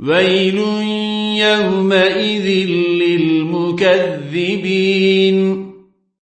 ويل يومئذ للمكذبين.